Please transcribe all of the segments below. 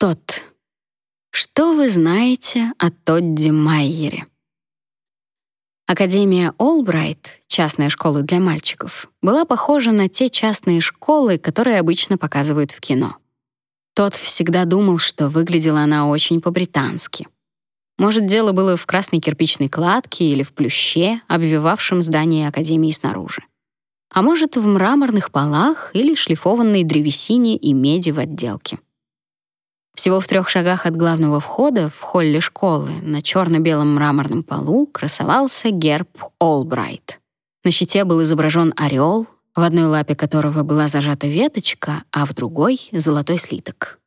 Тот. Что вы знаете о Тодди Майере? Академия Олбрайт, частная школа для мальчиков, была похожа на те частные школы, которые обычно показывают в кино. Тот всегда думал, что выглядела она очень по-британски. Может, дело было в красной кирпичной кладке или в плюще, обвивавшем здание академии снаружи. А может, в мраморных полах или шлифованной древесине и меди в отделке. Всего в трех шагах от главного входа в холле школы на черно-белом мраморном полу красовался герб Олбрайт. На щите был изображен орел, в одной лапе которого была зажата веточка, а в другой — золотой слиток.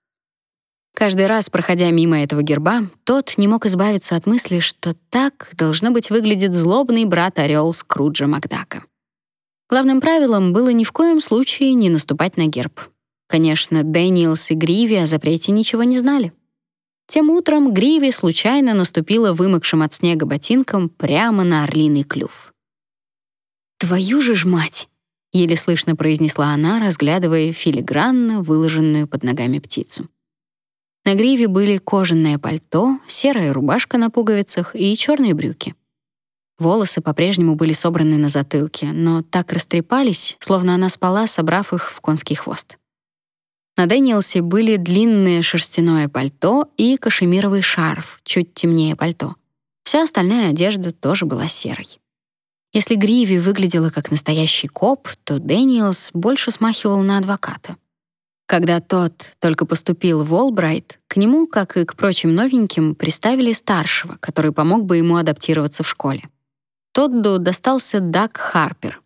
Каждый раз, проходя мимо этого герба, тот не мог избавиться от мысли, что так, должно быть, выглядит злобный брат-орел Скруджа Макдака. Главным правилом было ни в коем случае не наступать на герб. Конечно, Дэниелс и Гриви о запрете ничего не знали. Тем утром Гриви случайно наступила вымокшим от снега ботинком прямо на орлиный клюв. «Твою же ж мать!» — еле слышно произнесла она, разглядывая филигранно выложенную под ногами птицу. На гриве были кожаное пальто, серая рубашка на пуговицах и черные брюки. Волосы по-прежнему были собраны на затылке, но так растрепались, словно она спала, собрав их в конский хвост. На Дэниелсе были длинное шерстяное пальто и кашемировый шарф, чуть темнее пальто. Вся остальная одежда тоже была серой. Если Гриви выглядела как настоящий коп, то Дэниелс больше смахивал на адвоката. Когда тот только поступил в Олбрайт, к нему, как и к прочим новеньким, приставили старшего, который помог бы ему адаптироваться в школе. Тодду достался Даг Харпер.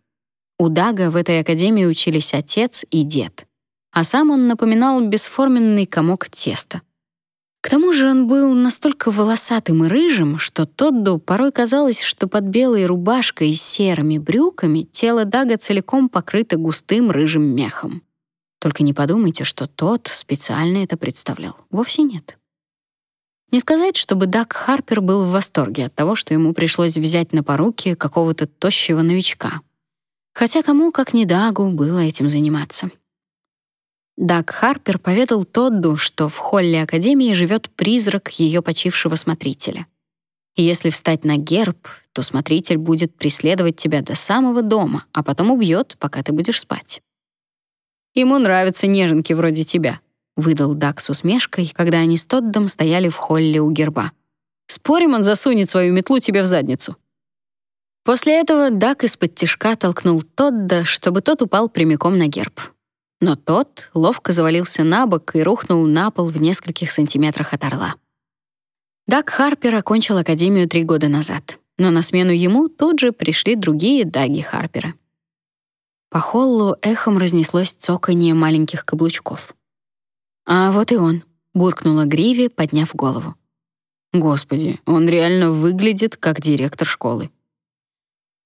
У Дага в этой академии учились отец и дед а сам он напоминал бесформенный комок теста. К тому же он был настолько волосатым и рыжим, что Тодду порой казалось, что под белой рубашкой и серыми брюками тело Дага целиком покрыто густым рыжим мехом. Только не подумайте, что тот специально это представлял. Вовсе нет. Не сказать, чтобы Даг Харпер был в восторге от того, что ему пришлось взять на поруки какого-то тощего новичка. Хотя кому, как не Дагу, было этим заниматься. Даг Харпер поведал Тодду, что в холле Академии живет призрак ее почившего смотрителя. И если встать на герб, то смотритель будет преследовать тебя до самого дома, а потом убьет, пока ты будешь спать. «Ему нравятся неженки вроде тебя», — выдал Даг с усмешкой, когда они с Тоддом стояли в холле у герба. «Спорим, он засунет свою метлу тебе в задницу». После этого Даг из-под тишка толкнул Тодда, чтобы тот упал прямиком на герб. Но тот ловко завалился на бок и рухнул на пол в нескольких сантиметрах от орла. Даг Харпер окончил академию три года назад, но на смену ему тут же пришли другие Даги Харпера. По холлу эхом разнеслось цоканье маленьких каблучков. «А вот и он», — буркнула Гриви, подняв голову. «Господи, он реально выглядит как директор школы».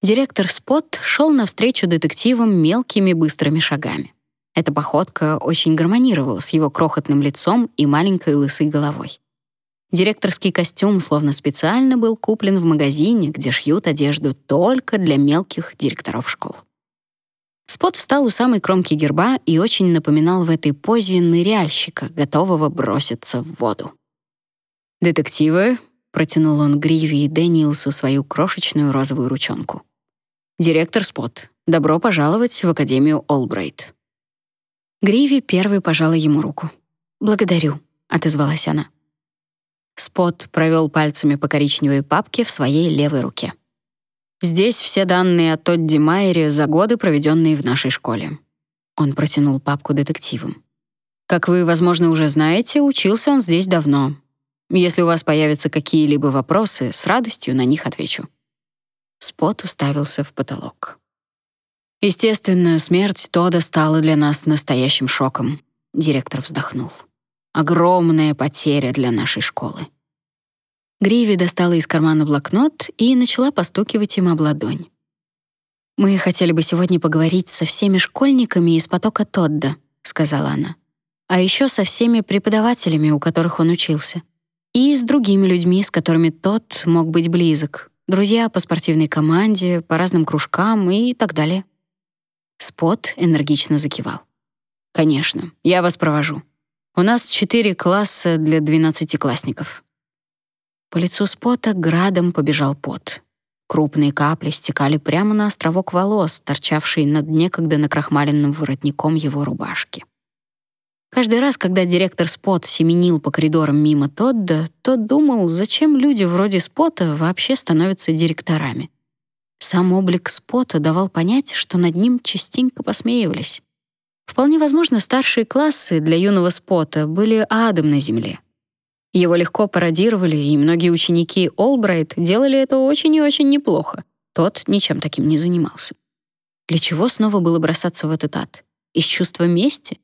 Директор Спот шел навстречу детективам мелкими быстрыми шагами. Эта походка очень гармонировала с его крохотным лицом и маленькой лысой головой. Директорский костюм словно специально был куплен в магазине, где шьют одежду только для мелких директоров школ. Спот встал у самой кромки герба и очень напоминал в этой позе ныряльщика, готового броситься в воду. «Детективы», — протянул он Гриви и Дэниелсу свою крошечную розовую ручонку. «Директор Спот, добро пожаловать в Академию Олбрайт». Гриви первой пожала ему руку. «Благодарю», — отозвалась она. Спот провел пальцами по коричневой папке в своей левой руке. «Здесь все данные о Тодди Майере за годы, проведенные в нашей школе». Он протянул папку детективам. «Как вы, возможно, уже знаете, учился он здесь давно. Если у вас появятся какие-либо вопросы, с радостью на них отвечу». Спот уставился в потолок. Естественно, смерть Тода стала для нас настоящим шоком. Директор вздохнул. Огромная потеря для нашей школы. Гриви достала из кармана блокнот и начала постукивать им об ладонь. «Мы хотели бы сегодня поговорить со всеми школьниками из потока Тодда», — сказала она. «А еще со всеми преподавателями, у которых он учился. И с другими людьми, с которыми тот мог быть близок. Друзья по спортивной команде, по разным кружкам и так далее». Спот энергично закивал. «Конечно, я вас провожу». У нас четыре класса для двенадцатиклассников». По лицу Спота градом побежал пот. Крупные капли стекали прямо на островок волос, торчавший над некогда накрахмаленным воротником его рубашки. Каждый раз, когда директор Спот семенил по коридорам мимо Тодда, тот думал, зачем люди вроде Спота вообще становятся директорами. Сам облик Спота давал понять, что над ним частенько посмеивались. Вполне возможно, старшие классы для юного Спота были адом на земле. Его легко пародировали, и многие ученики Олбрайт делали это очень и очень неплохо. Тот ничем таким не занимался. Для чего снова было бросаться в этот ад? Из чувства мести?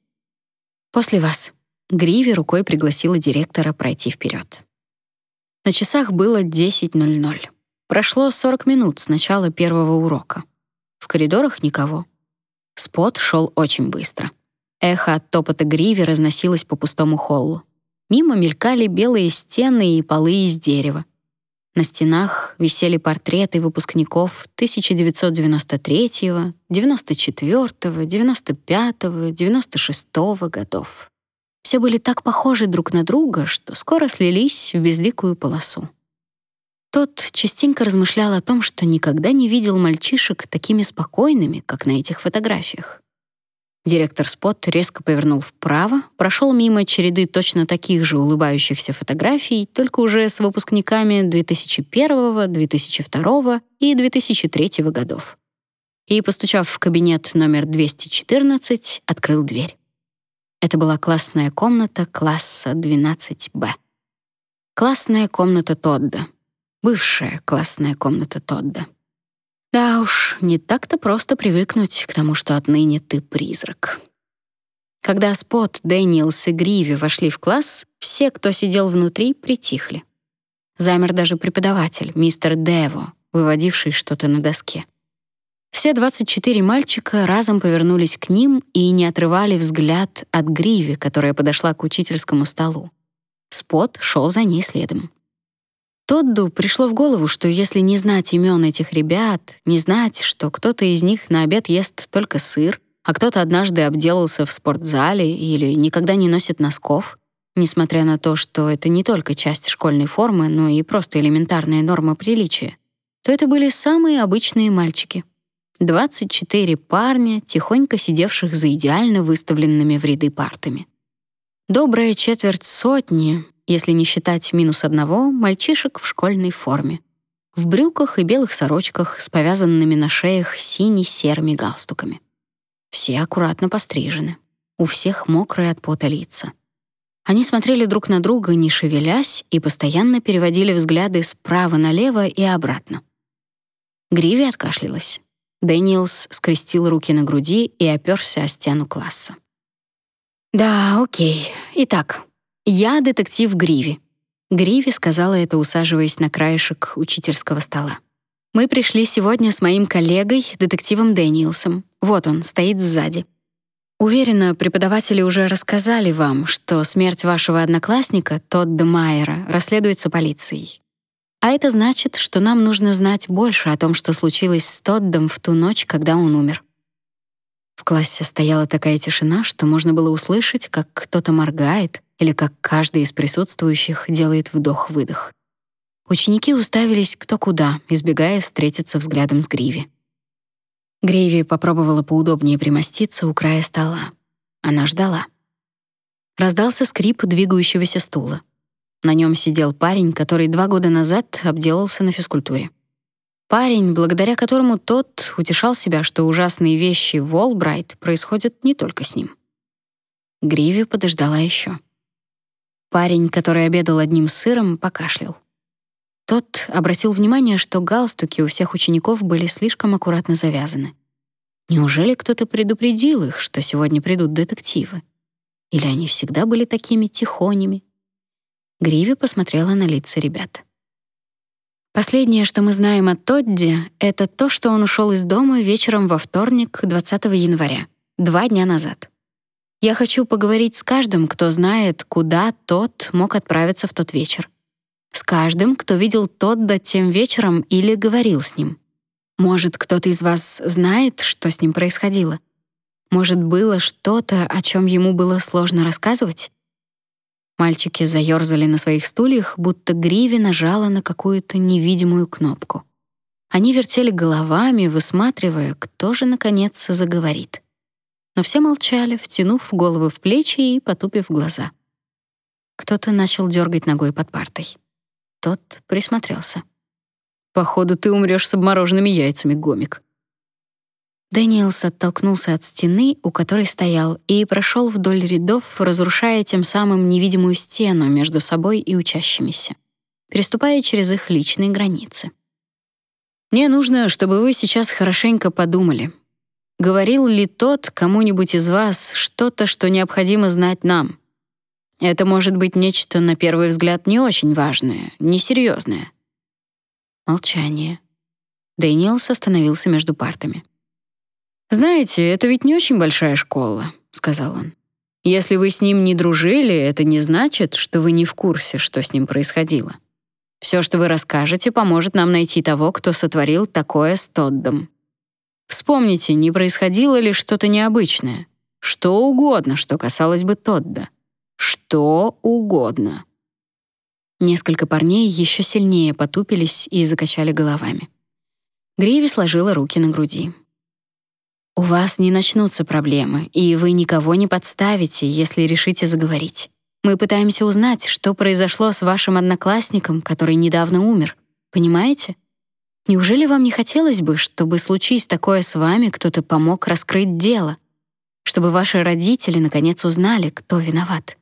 После вас. Гриви рукой пригласила директора пройти вперед. На часах было 10:00. Прошло 40 минут с начала первого урока. В коридорах никого. Спот шел очень быстро. Эхо от топота Гриви разносилось по пустому холлу. Мимо мелькали белые стены и полы из дерева. На стенах висели портреты выпускников 1993, 94, 95, 96 годов. Все были так похожи друг на друга, что скоро слились в безликую полосу. Тот частенько размышлял о том, что никогда не видел мальчишек такими спокойными, как на этих фотографиях. Директор Спот резко повернул вправо, прошел мимо череды точно таких же улыбающихся фотографий, только уже с выпускниками 2001, 2002 и 2003 годов. И, постучав в кабинет номер 214, открыл дверь. Это была классная комната класса 12Б. Классная комната Тодда. Бывшая классная комната Тодда. Да уж, не так-то просто привыкнуть к тому, что отныне ты призрак. Когда Спот, Дэниелс и Гриви вошли в класс, все, кто сидел внутри, притихли. Замер даже преподаватель, мистер Дево, выводивший что-то на доске. Все 24 мальчика разом повернулись к ним и не отрывали взгляд от Гриви, которая подошла к учительскому столу. Спот шел за ней следом. Тодду пришло в голову, что если не знать имен этих ребят, не знать, что кто-то из них на обед ест только сыр, а кто-то однажды обделался в спортзале или никогда не носит носков, несмотря на то, что это не только часть школьной формы, но и просто элементарная норма приличия, то это были самые обычные мальчики. 24 парня, тихонько сидевших за идеально выставленными в ряды партами. Добрая четверть сотни, если не считать минус одного, мальчишек в школьной форме. В брюках и белых сорочках с повязанными на шеях сине-серыми галстуками. Все аккуратно пострижены. У всех мокрые от пота лица. Они смотрели друг на друга, не шевелясь, и постоянно переводили взгляды справа налево и обратно. Гриви откашлялась. Дэниелс скрестил руки на груди и оперся о стену класса. «Да, окей. Итак, «Я детектив Гриви». Гриви сказала это, усаживаясь на краешек учительского стола. «Мы пришли сегодня с моим коллегой, детективом Дэниелсом. Вот он, стоит сзади. Уверена, преподаватели уже рассказали вам, что смерть вашего одноклассника, Тодда Майера, расследуется полицией. А это значит, что нам нужно знать больше о том, что случилось с Тоддом в ту ночь, когда он умер. В классе стояла такая тишина, что можно было услышать, как кто-то моргает, или как каждый из присутствующих делает вдох-выдох. Ученики уставились кто куда, избегая встретиться взглядом с Гриви. Гриви попробовала поудобнее примоститься у края стола. Она ждала. Раздался скрип двигающегося стула. На нем сидел парень, который два года назад обделался на физкультуре. Парень, благодаря которому тот утешал себя, что ужасные вещи в Олбрайт происходят не только с ним. Гриви подождала еще. Парень, который обедал одним сыром, покашлял. Тот обратил внимание, что галстуки у всех учеников были слишком аккуратно завязаны. Неужели кто-то предупредил их, что сегодня придут детективы? Или они всегда были такими тихонями? Гриви посмотрела на лица ребят. Последнее, что мы знаем о Тодди, это то, что он ушел из дома вечером во вторник, 20 января, два дня назад. Я хочу поговорить с каждым, кто знает, куда тот мог отправиться в тот вечер. С каждым, кто видел Тодда тем вечером или говорил с ним. Может, кто-то из вас знает, что с ним происходило? Может, было что-то, о чем ему было сложно рассказывать? Мальчики заёрзали на своих стульях, будто Гриви нажала на какую-то невидимую кнопку. Они вертели головами, высматривая, кто же наконец заговорит. Но все молчали, втянув головы в плечи и потупив глаза. Кто-то начал дергать ногой под партой. Тот присмотрелся. Походу, ты умрёшь с обмороженными яйцами, гомик. Дэниелс оттолкнулся от стены, у которой стоял, и прошел вдоль рядов, разрушая тем самым невидимую стену между собой и учащимися, переступая через их личные границы. Мне нужно, чтобы вы сейчас хорошенько подумали. Говорил ли тот кому-нибудь из вас что-то, что необходимо знать нам? Это может быть нечто на первый взгляд не очень важное, несерьезное. Молчание. Дэниелс остановился между партами. «Знаете, это ведь не очень большая школа», — сказал он. «Если вы с ним не дружили, это не значит, что вы не в курсе, что с ним происходило. Все, что вы расскажете, поможет нам найти того, кто сотворил такое с Тоддом. Вспомните, не происходило ли что-то необычное? Что угодно, что касалось бы Тодда. Что угодно». Несколько парней еще сильнее потупились и закачали головами. Гриви сложила руки на груди. У вас не начнутся проблемы, и вы никого не подставите, если решите заговорить. Мы пытаемся узнать, что произошло с вашим одноклассником, который недавно умер. Понимаете? Неужели вам не хотелось бы, чтобы случись такое с вами, кто-то помог раскрыть дело, чтобы ваши родители наконец узнали, кто виноват?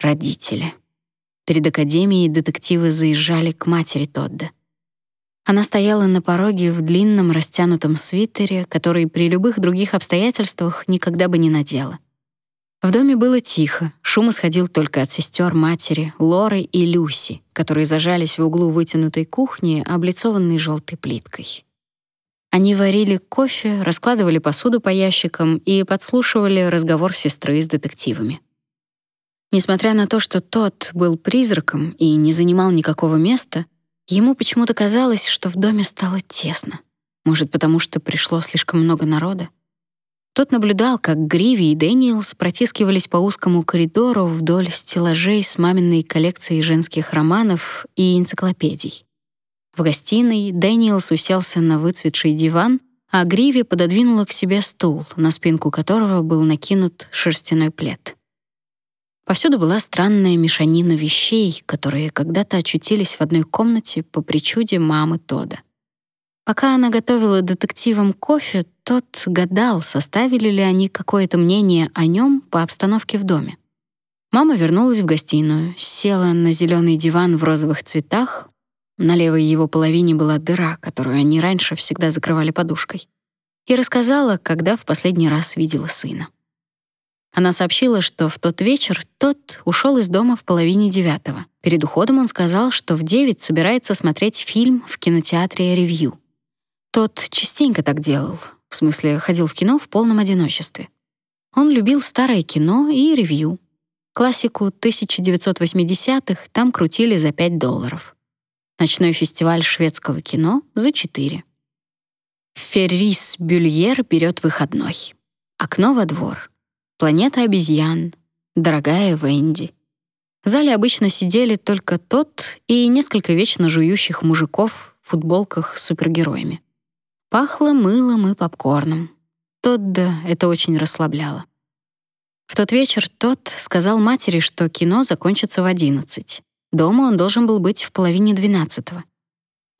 Родители. Перед академией детективы заезжали к матери Тодда. Она стояла на пороге в длинном растянутом свитере, который при любых других обстоятельствах никогда бы не надела. В доме было тихо, шум исходил только от сестер матери, Лоры и Люси, которые зажались в углу вытянутой кухни, облицованной желтой плиткой. Они варили кофе, раскладывали посуду по ящикам и подслушивали разговор сестры с детективами. Несмотря на то, что Тодд был призраком и не занимал никакого места, Ему почему-то казалось, что в доме стало тесно. Может, потому что пришло слишком много народа? Тодд наблюдал, как Гриви и Дэниелс протискивались по узкому коридору вдоль стеллажей с маминой коллекцией женских романов и энциклопедий. В гостиной Дэниелс уселся на выцветший диван, а Гриви пододвинула к себе стул, на спинку которого был накинут шерстяной плед. Повсюду была странная мешанина вещей, которые когда-то очутились в одной комнате по причуде мамы Тода. Пока она готовила детективам кофе, тот гадал, составили ли они какое-то мнение о нем по обстановке в доме. Мама вернулась в гостиную, села на зеленый диван в розовых цветах. На левой его половине была дыра, которую они раньше всегда закрывали подушкой. И рассказала, когда в последний раз видела сына. Она сообщила, что в тот вечер тот ушел из дома в половине девятого. Перед уходом он сказал, что в девять собирается смотреть фильм в кинотеатре «Ревью». Тот частенько так делал, в смысле, ходил в кино в полном одиночестве. Он любил старое кино и ревью. Классику 1980-х там крутили за 5 долларов. Ночной фестиваль шведского кино — за 4. Феррис Бюльер берет выходной. Окно во двор — Планета обезьян, дорогая Венди. В зале обычно сидели только тот и несколько вечно жующих мужиков в футболках с супергероями. Пахло мылом и попкорном. Тодда это очень расслабляло. В тот вечер тот сказал матери, что кино закончится в одиннадцать. Дома он должен был быть в половине двенадцатого.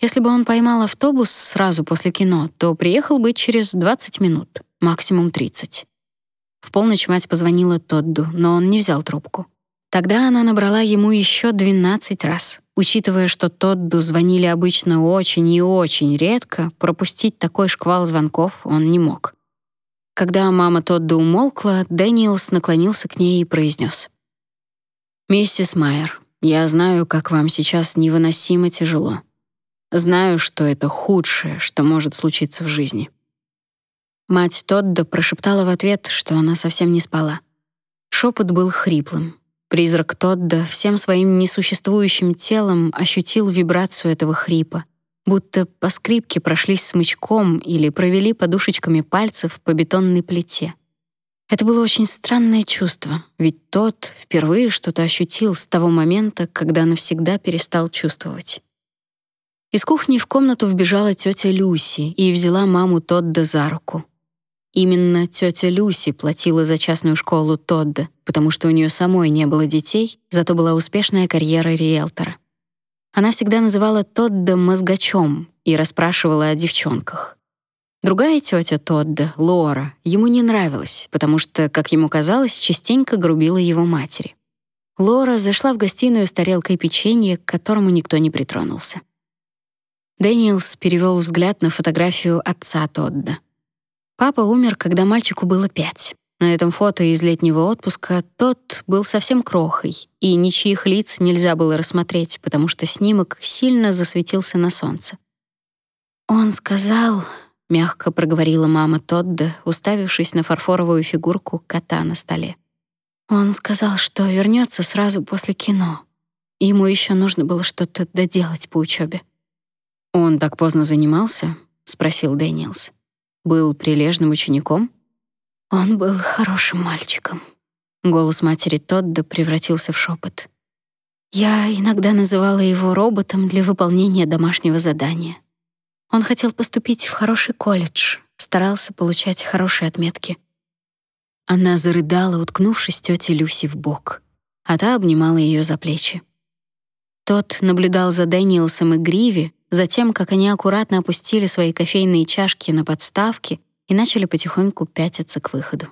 Если бы он поймал автобус сразу после кино, то приехал бы через 20 минут, максимум 30. В полночь мать позвонила Тодду, но он не взял трубку. Тогда она набрала ему еще 12 раз. Учитывая, что Тодду звонили обычно очень и очень редко, пропустить такой шквал звонков он не мог. Когда мама Тодда умолкла, Дэниелс наклонился к ней и произнес: «Миссис Майер, я знаю, как вам сейчас невыносимо тяжело. Знаю, что это худшее, что может случиться в жизни. Мать Тодда прошептала в ответ, что она совсем не спала. Шепот был хриплым. Призрак Тодда всем своим несуществующим телом ощутил вибрацию этого хрипа, будто по скрипке прошлись смычком или провели подушечками пальцев по бетонной плите. Это было очень странное чувство, ведь тот впервые что-то ощутил с того момента, когда навсегда перестал чувствовать. Из кухни в комнату вбежала тетя Люси и взяла маму Тодда за руку. Именно тетя Люси платила за частную школу Тодда, потому что у нее самой не было детей, зато была успешная карьера риэлтора. Она всегда называла Тодда мозгачом и расспрашивала о девчонках. Другая тетя Тодда, Лора, ему не нравилась, потому что, как ему казалось, частенько грубила его матери. Лора зашла в гостиную с тарелкой печенья, к которому никто не притронулся. Дэниелс перевел взгляд на фотографию отца Тодда. Папа умер, когда мальчику было пять. На этом фото из летнего отпуска тот был совсем крохой, и ничьих лиц нельзя было рассмотреть, потому что снимок сильно засветился на солнце. Он сказал, — мягко проговорила мама Тодда, уставившись на фарфоровую фигурку кота на столе. «Он сказал, что вернется сразу после кино. Ему еще нужно было что-то доделать по учебе. «Он так поздно занимался?» — спросил Дэниелс. «Был прилежным учеником?» «Он был хорошим мальчиком». Голос матери Тодда превратился в шепот. «Я иногда называла его роботом для выполнения домашнего задания. Он хотел поступить в хороший колледж, старался получать хорошие отметки. Она зарыдала, уткнувшись тете Люси в бок, а та обнимала ее за плечи. Тот наблюдал за Дэниелсом и Гриви, за тем, как они аккуратно опустили свои кофейные чашки на подставки и начали потихоньку пятиться к выходу.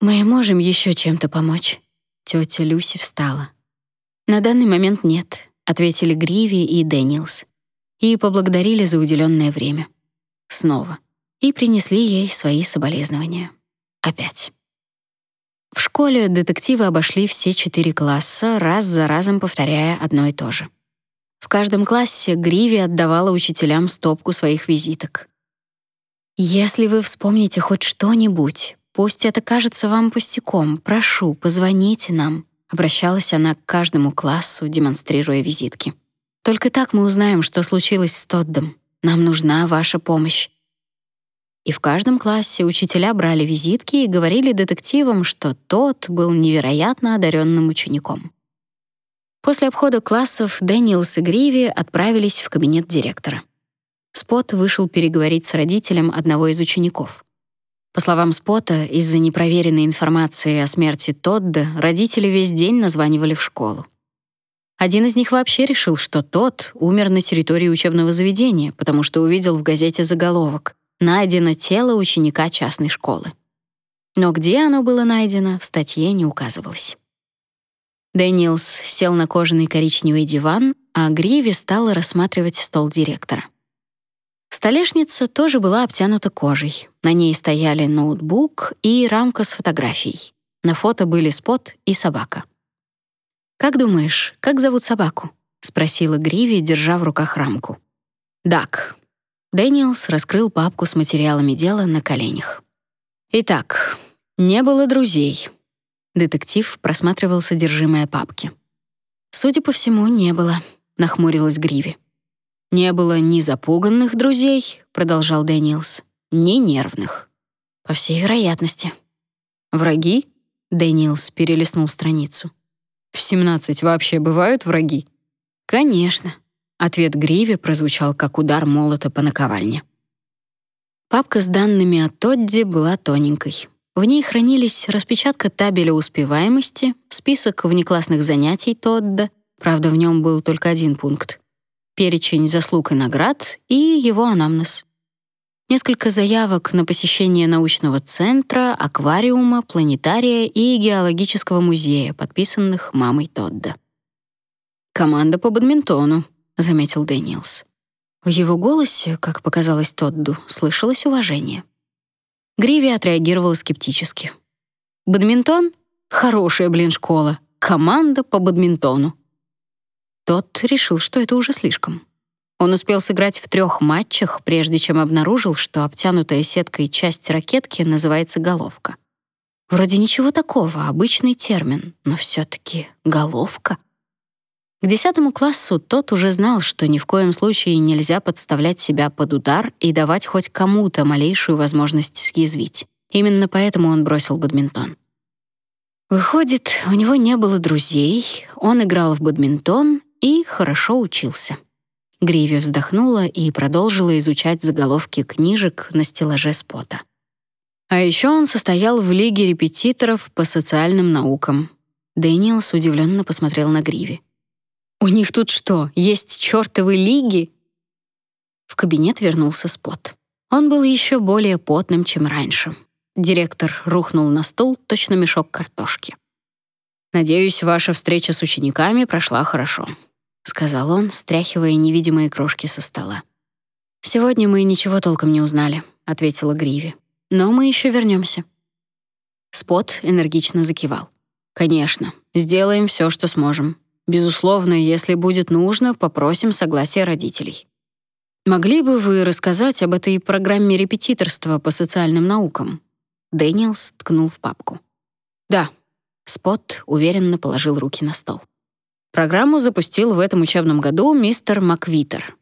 «Мы можем еще чем-то помочь?» Тетя Люси встала. «На данный момент нет», — ответили Гриви и Дэниелс и поблагодарили за уделенное время. Снова. И принесли ей свои соболезнования. Опять. В школе детективы обошли все четыре класса, раз за разом повторяя одно и то же. В каждом классе Гриви отдавала учителям стопку своих визиток. «Если вы вспомните хоть что-нибудь, пусть это кажется вам пустяком, прошу, позвоните нам», обращалась она к каждому классу, демонстрируя визитки. Только так мы узнаем, что случилось с Тоддом. Нам нужна ваша помощь. И в каждом классе учителя брали визитки и говорили детективам, что тот был невероятно одаренным учеником. После обхода классов Дэниелс и Гриви отправились в кабинет директора. Спот вышел переговорить с родителем одного из учеников. По словам Спота, из-за непроверенной информации о смерти Тодда родители весь день названивали в школу. Один из них вообще решил, что тот умер на территории учебного заведения, потому что увидел в газете заголовок «Найдено тело ученика частной школы». Но где оно было найдено, в статье не указывалось. Дэниелс сел на кожаный коричневый диван, а Гриви стала рассматривать стол директора. Столешница тоже была обтянута кожей. На ней стояли ноутбук и рамка с фотографией. На фото были спот и собака. «Как думаешь, как зовут собаку?» — спросила Гриви, держа в руках рамку. «Дак». Дэниелс раскрыл папку с материалами дела на коленях. «Итак, не было друзей». Детектив просматривал содержимое папки. «Судя по всему, не было», — нахмурилась Гриви. «Не было ни запуганных друзей», — продолжал Дэниелс, — «ни нервных». «По всей вероятности». «Враги?» — Дэниелс перелистнул страницу. В 17 вообще бывают враги? Конечно. Ответ Гриви прозвучал как удар молота по наковальне. Папка с данными о Тодде была тоненькой. В ней хранились распечатка табеля успеваемости, список внеклассных занятий Тодда, правда, в нем был только один пункт — перечень заслуг и наград и его анамнез. Несколько заявок на посещение научного центра, аквариума, планетария и геологического музея, подписанных мамой Тодда. «Команда по бадминтону», — заметил Дэниелс. В его голосе, как показалось Тодду, слышалось уважение. Гриви отреагировала скептически. «Бадминтон? Хорошая, блин, школа. Команда по бадминтону». Тот решил, что это уже слишком. Он успел сыграть в трех матчах, прежде чем обнаружил, что обтянутая сеткой часть ракетки называется головка. Вроде ничего такого, обычный термин, но все таки головка. К десятому классу тот уже знал, что ни в коем случае нельзя подставлять себя под удар и давать хоть кому-то малейшую возможность съязвить. Именно поэтому он бросил бадминтон. Выходит, у него не было друзей, он играл в бадминтон и хорошо учился. Гриви вздохнула и продолжила изучать заголовки книжек на стеллаже спота. А еще он состоял в лиге репетиторов по социальным наукам. Дэниелс удивленно посмотрел на Гриви. «У них тут что, есть чертовы лиги?» В кабинет вернулся Спот. Он был еще более потным, чем раньше. Директор рухнул на стул, точно мешок картошки. «Надеюсь, ваша встреча с учениками прошла хорошо», — сказал он, стряхивая невидимые крошки со стола. «Сегодня мы ничего толком не узнали», — ответила Гриви. «Но мы еще вернемся». Спот энергично закивал. «Конечно, сделаем все, что сможем. Безусловно, если будет нужно, попросим согласия родителей». «Могли бы вы рассказать об этой программе репетиторства по социальным наукам?» Дэниелс ткнул в папку. «Да». Спот уверенно положил руки на стол. Программу запустил в этом учебном году мистер Маквитер.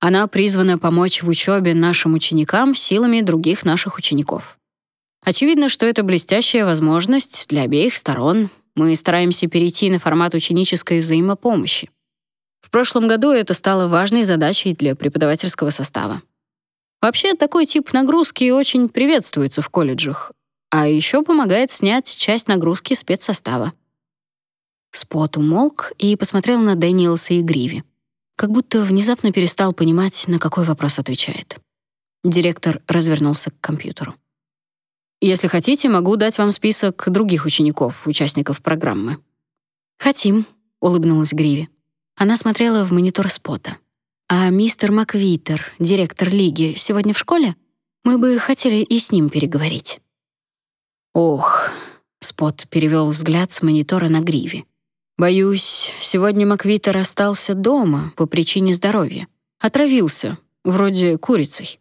Она призвана помочь в учебе нашим ученикам силами других наших учеников. Очевидно, что это блестящая возможность для обеих сторон. Мы стараемся перейти на формат ученической взаимопомощи. В прошлом году это стало важной задачей для преподавательского состава. Вообще, такой тип нагрузки очень приветствуется в колледжах, а еще помогает снять часть нагрузки спецсостава. Спот умолк и посмотрел на Дэниелса и Гриви. Как будто внезапно перестал понимать, на какой вопрос отвечает. Директор развернулся к компьютеру. «Если хотите, могу дать вам список других учеников, участников программы». «Хотим», — улыбнулась Гриви. Она смотрела в монитор спота. А мистер Маквитер, директор лиги, сегодня в школе? Мы бы хотели и с ним переговорить. Ох, Спот перевел взгляд с монитора на Гриви. Боюсь, сегодня Маквитер остался дома по причине здоровья. Отравился, вроде курицей.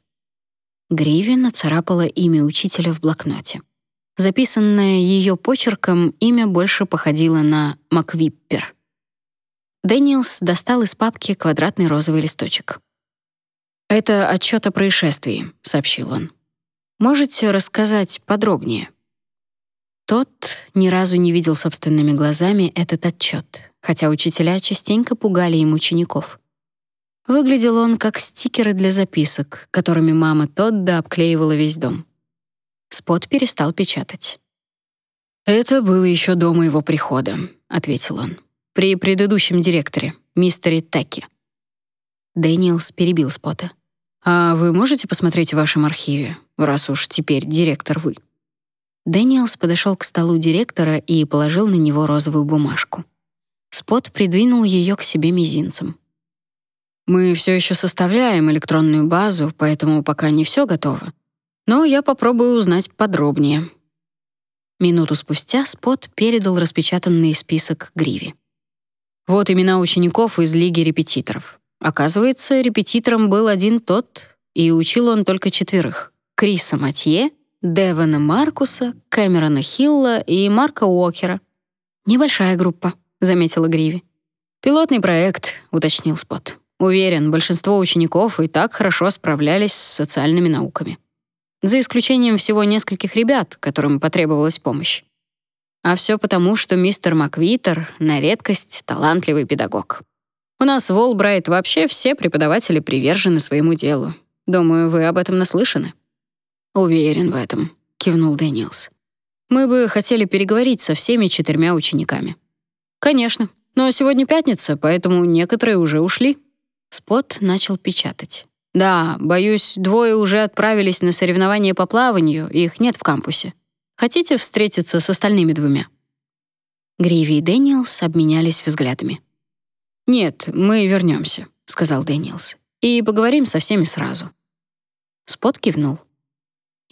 Гриви нацарапала имя учителя в блокноте. Записанное ее почерком, имя больше походило на Маквиппер. Дэниелс достал из папки квадратный розовый листочек. «Это отчет о происшествии», — сообщил он. «Можете рассказать подробнее?» Тот ни разу не видел собственными глазами этот отчет, хотя учителя частенько пугали им учеников. Выглядел он как стикеры для записок, которыми мама Тодда обклеивала весь дом. Спот перестал печатать. «Это было еще до моего прихода», — ответил он при предыдущем директоре, мистере Таки. Дэниелс перебил Спота. «А вы можете посмотреть в вашем архиве, раз уж теперь директор вы?» Дэниелс подошел к столу директора и положил на него розовую бумажку. Спот придвинул ее к себе мизинцем. «Мы все еще составляем электронную базу, поэтому пока не все готово. Но я попробую узнать подробнее». Минуту спустя Спот передал распечатанный список Гриви. Вот имена учеников из Лиги репетиторов. Оказывается, репетитором был один тот, и учил он только четверых. Криса Матье, Девона Маркуса, Кэмерона Хилла и Марка Уокера. «Небольшая группа», — заметила Гриви. «Пилотный проект», — уточнил Спот. «Уверен, большинство учеников и так хорошо справлялись с социальными науками. За исключением всего нескольких ребят, которым потребовалась помощь. А все потому, что мистер Маквитер на редкость талантливый педагог. У нас в Олбрайт вообще все преподаватели привержены своему делу. Думаю, вы об этом наслышаны. Уверен в этом, кивнул Дэниелс. Мы бы хотели переговорить со всеми четырьмя учениками. Конечно, но сегодня пятница, поэтому некоторые уже ушли. Спот начал печатать. Да, боюсь, двое уже отправились на соревнования по плаванию, их нет в кампусе. Хотите встретиться с остальными двумя?» Гриви и Дэниелс обменялись взглядами. «Нет, мы вернемся», — сказал Дэниелс. «И поговорим со всеми сразу». Спот кивнул.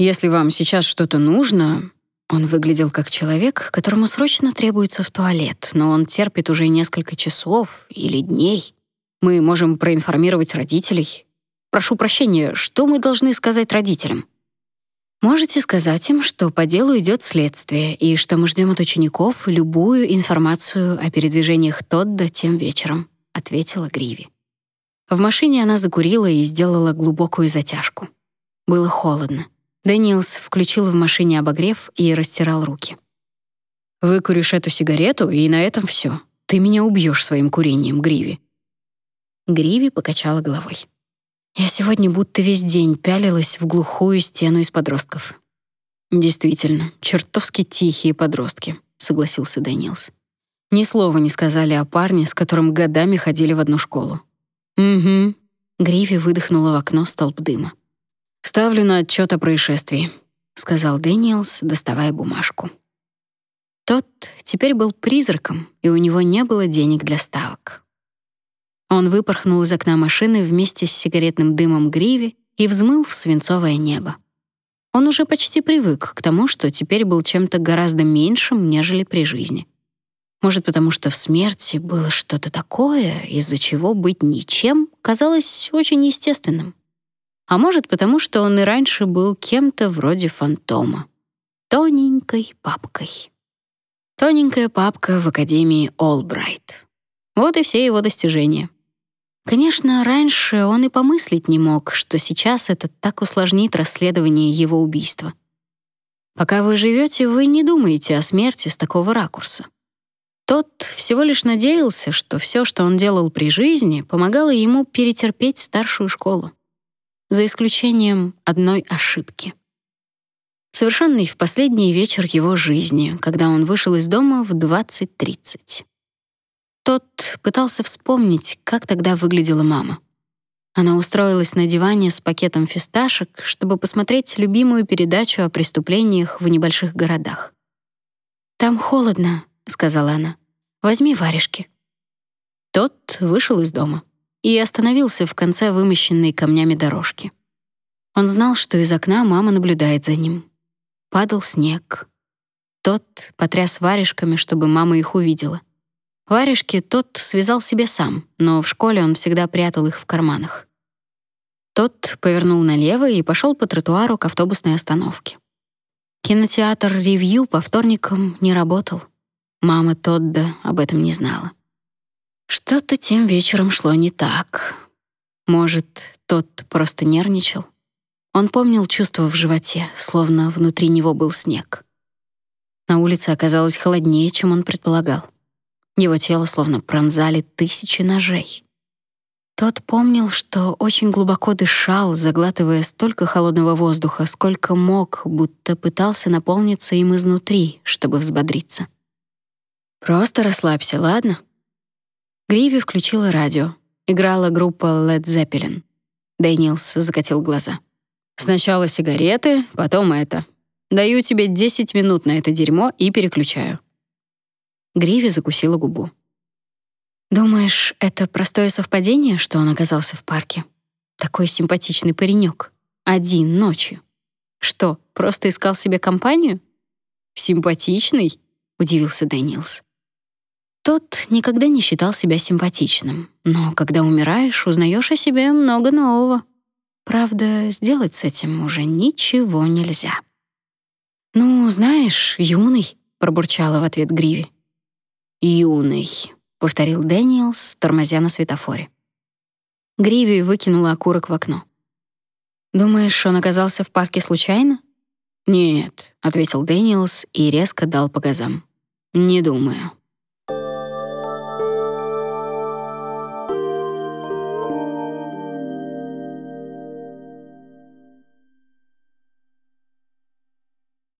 «Если вам сейчас что-то нужно...» Он выглядел как человек, которому срочно требуется в туалет, но он терпит уже несколько часов или дней. Мы можем проинформировать родителей. Прошу прощения, что мы должны сказать родителям? Можете сказать им, что по делу идет следствие и что мы ждем от учеников любую информацию о передвижениях Тодда тем вечером, ответила Гриви. В машине она закурила и сделала глубокую затяжку. Было холодно. Дэниелс включил в машине обогрев и растирал руки. «Выкуришь эту сигарету, и на этом все. Ты меня убьешь своим курением, Гриви». Гриви покачала головой. «Я сегодня будто весь день пялилась в глухую стену из подростков». «Действительно, чертовски тихие подростки», — согласился Дэниелс. «Ни слова не сказали о парне, с которым годами ходили в одну школу». «Угу». Гриви выдохнула в окно столб дыма. «Ставлю на отчет о происшествии», — сказал Дэниелс, доставая бумажку. Тодд теперь был призраком, и у него не было денег для ставок. Он выпорхнул из окна машины вместе с сигаретным дымом Гриви и взмыл в свинцовое небо. Он уже почти привык к тому, что теперь был чем-то гораздо меньшим, нежели при жизни. Может, потому что в смерти было что-то такое, из-за чего быть ничем казалось очень естественным. А может, потому что он и раньше был кем-то вроде фантома. Тоненькой папкой. Тоненькая папка в Академии Олбрайт. Вот и все его достижения. Конечно, раньше он и помыслить не мог, что сейчас это так усложнит расследование его убийства. Пока вы живете, вы не думаете о смерти с такого ракурса. Тот всего лишь надеялся, что все, что он делал при жизни, помогало ему перетерпеть старшую школу. За исключением одной ошибки. Совершенный в последний вечер его жизни, когда он вышел из дома в 20:30. Тот пытался вспомнить, как тогда выглядела мама. Она устроилась на диване с пакетом фисташек, чтобы посмотреть любимую передачу о преступлениях в небольших городах. «Там холодно», — сказала она. «Возьми варежки». Тот вышел из дома и остановился в конце вымощенной камнями дорожки. Он знал, что из окна мама наблюдает за ним. Падал снег. Тот потряс варежками, чтобы мама их увидела. Варежки тот связал себе сам, но в школе он всегда прятал их в карманах. Тот повернул налево и пошел по тротуару к автобусной остановке. Кинотеатр «Ревью» по вторникам не работал. Мама Тодда об этом не знала. Что-то тем вечером шло не так. Может, тот просто нервничал? Он помнил чувство в животе, словно внутри него был снег. На улице оказалось холоднее, чем он предполагал. Его тело словно пронзали тысячи ножей. Тот помнил, что очень глубоко дышал, заглатывая столько холодного воздуха, сколько мог, будто пытался наполниться им изнутри, чтобы взбодриться. «Просто расслабься, ладно?» Гриви включила радио. Играла группа Led Zeppelin. Дэниелс закатил глаза. «Сначала сигареты, потом это. Даю тебе 10 минут на это дерьмо и переключаю». Гриви закусила губу. «Думаешь, это простое совпадение, что он оказался в парке? Такой симпатичный паренек. Один ночью. Что, просто искал себе компанию?» «Симпатичный?» — удивился Дэниелс. Тот никогда не считал себя симпатичным, но когда умираешь, узнаешь о себе много нового. Правда, сделать с этим уже ничего нельзя. «Ну, знаешь, юный», — пробурчала в ответ Гриви. «Юный», — повторил Дэниелс, тормозя на светофоре. Гриви выкинула окурок в окно. «Думаешь, он оказался в парке случайно?» «Нет», — ответил Дэниелс и резко дал по газам. «Не думаю».